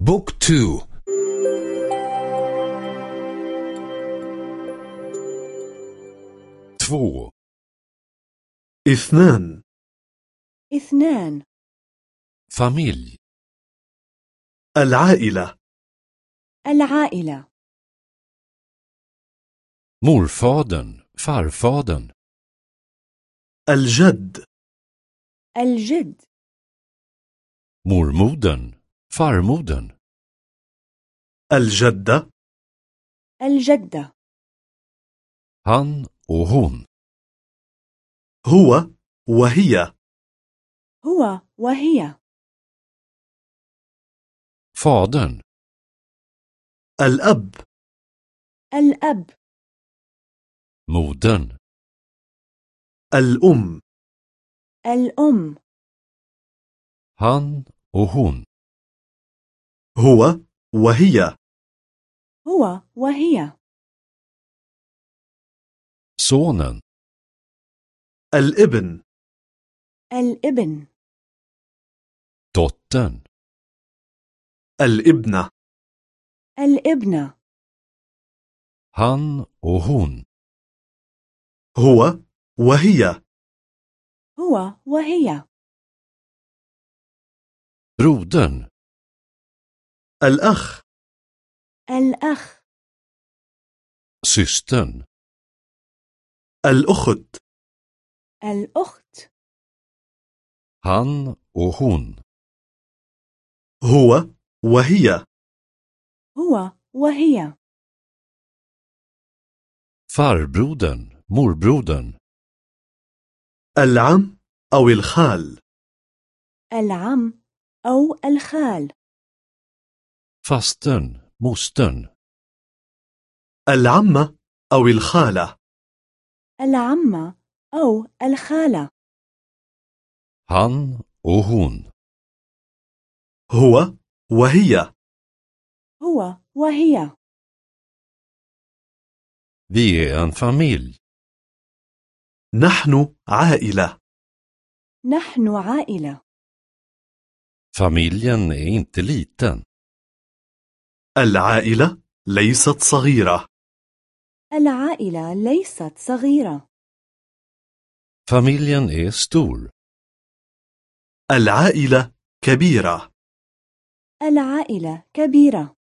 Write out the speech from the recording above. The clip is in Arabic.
بوك تو. två, اثنان. اثنان. familj, العائلة. العائلة. morfadern, farfadern, الجد. الجد. mormodern, farmodern, الجدة الجدة han och hon, هو وهي هو وهي fadern, الأب الأب modern, الأم الأم han och hon, هو وهي. هو وهي. sonen, الإبن. الإبن. dottern, الإبنة. الابنة han och hon, هو وهي. هو وهي. brodern, الأخ. الأخ. systern, الأخت. الأخت. han och hon, هو وهي. هو وهي. farbrodern, morbrodern, العم أو الخال. العم أو الخال. فاستن مستن العمة أو الخالة العمة أو الخالة هان أو هون هو وهي هو وهي Vi är en familj. نحن عائلة. نحن عائلة. Familjen är er inte liten. العائلة ليست صغيرة. العائلة ليست صغيرة. Familjen är stor, العائلة كبيرة. العائلة كبيرة.